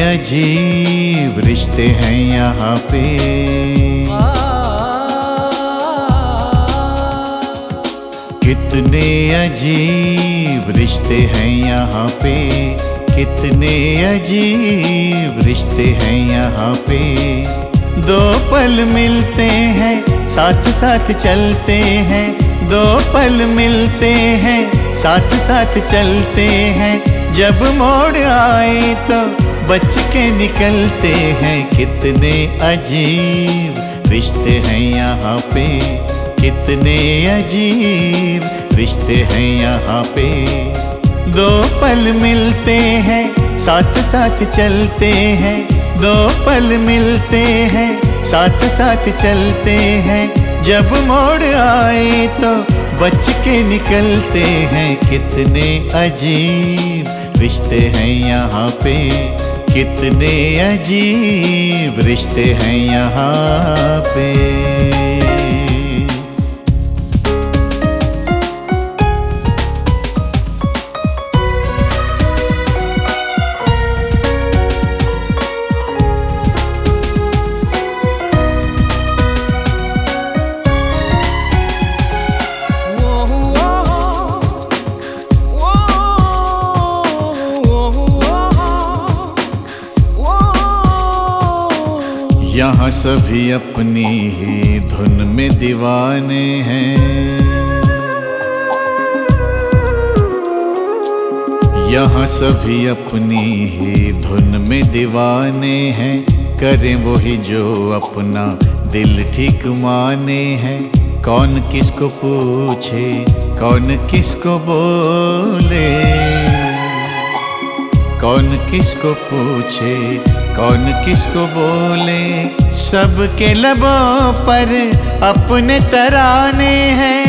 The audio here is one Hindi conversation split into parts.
अजीब रिश्ते हैं यहाँ पे। कितने अजीब रिश्ते हैं यहाँ पे। कितने अजीब रिश्ते हैं यहाँ पे। दो पल मिलते हैं, साथ साथ चलते हैं। दो पल मिलते हैं, साथ साथ चलते हैं। जब मोड़ आए तो बच के निकलते हैं कितने अजीब। रिश्ते हैं यहाँ पे कितने अजीब। रिश्ते हैं यहाँ पे दो पल मिलते हैं, साथ साथ चलते हैं। दो पल मिलते हैं, साथ साथ चलते हैं। जब मोड़ आए तो बच के निकलते हैं कितने अजीब। रिश्ते हैं यहाँ पे कितने अजीब रिश्ते हैं यहाँ पे। यहाँ सभी अपनी ही धुन में दीवाने हैं। यहाँ सभी अपनी ही धुन में दीवाने हैं। करें वही जो अपना दिल ठीक माने हैं। कौन किसको पूछे, कौन किसको बोले? कौन किसको पूछे, कौन किसको बोले? सबके लबों पर अपने तराने हैं।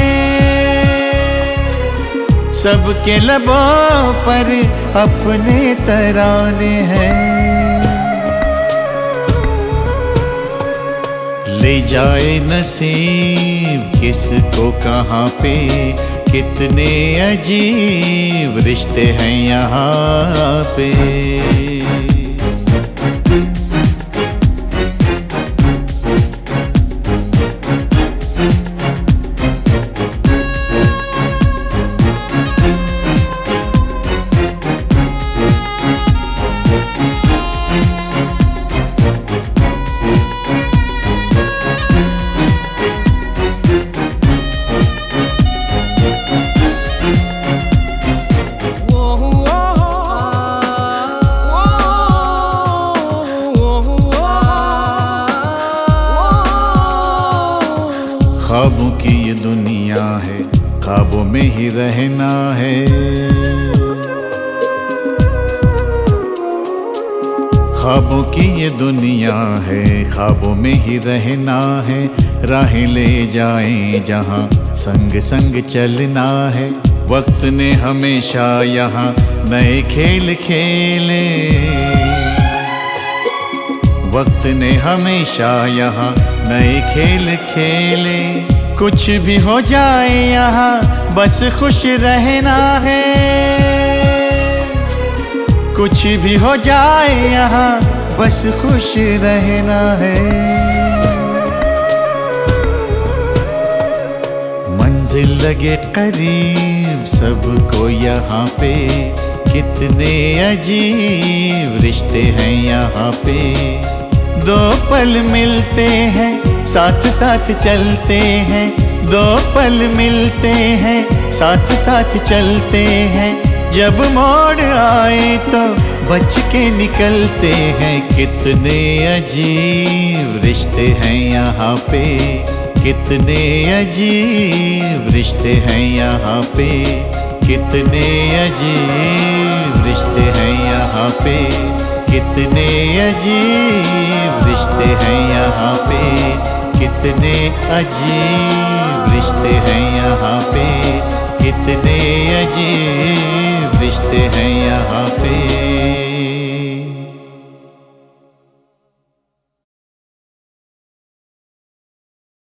सबके लबों पर अपने तराने हैं। ले जाए नसीब किसको कहाँ पे कितने अजीब रिश्ते हैं यहाँ पे। ख्वाबों की ये दुनिया है, ख्वाबों में ही रहना है। ख्वाबों की ये दुनिया है, ख्वाबों में ही रहना है। राहें ले जाए जहाँ संग संग चलना है। वक्त ने हमेशा यहाँ नए खेल खेले। वक्त ने हमेशा यहाँ नए खेल खेले। कुछ भी हो जाए यहाँ, बस खुश रहना है। कुछ भी हो जाए यहाँ, बस खुश रहना है। मंजिल लगे करीब, सबको यहाँ पे कितने अजीब रिश्ते हैं यहाँ पे। दो पल मिलते हैं, साथ साथ चलते हैं। दो पल मिलते हैं, साथ साथ चलते हैं। जब मोड़ आए तो बच के निकलते हैं। कितने अजीब रिश्ते हैं यहाँ पे। कितने अजीब रिश्ते हैं यहाँ पे। कितने अजीब रिश्ते हैं यहाँ पे। कितने अजीब रिश्ते हैं यहाँ पे। कितने अजीब रिश्ते हैं यहाँ पे। कितने अजीब रिश्ते हैं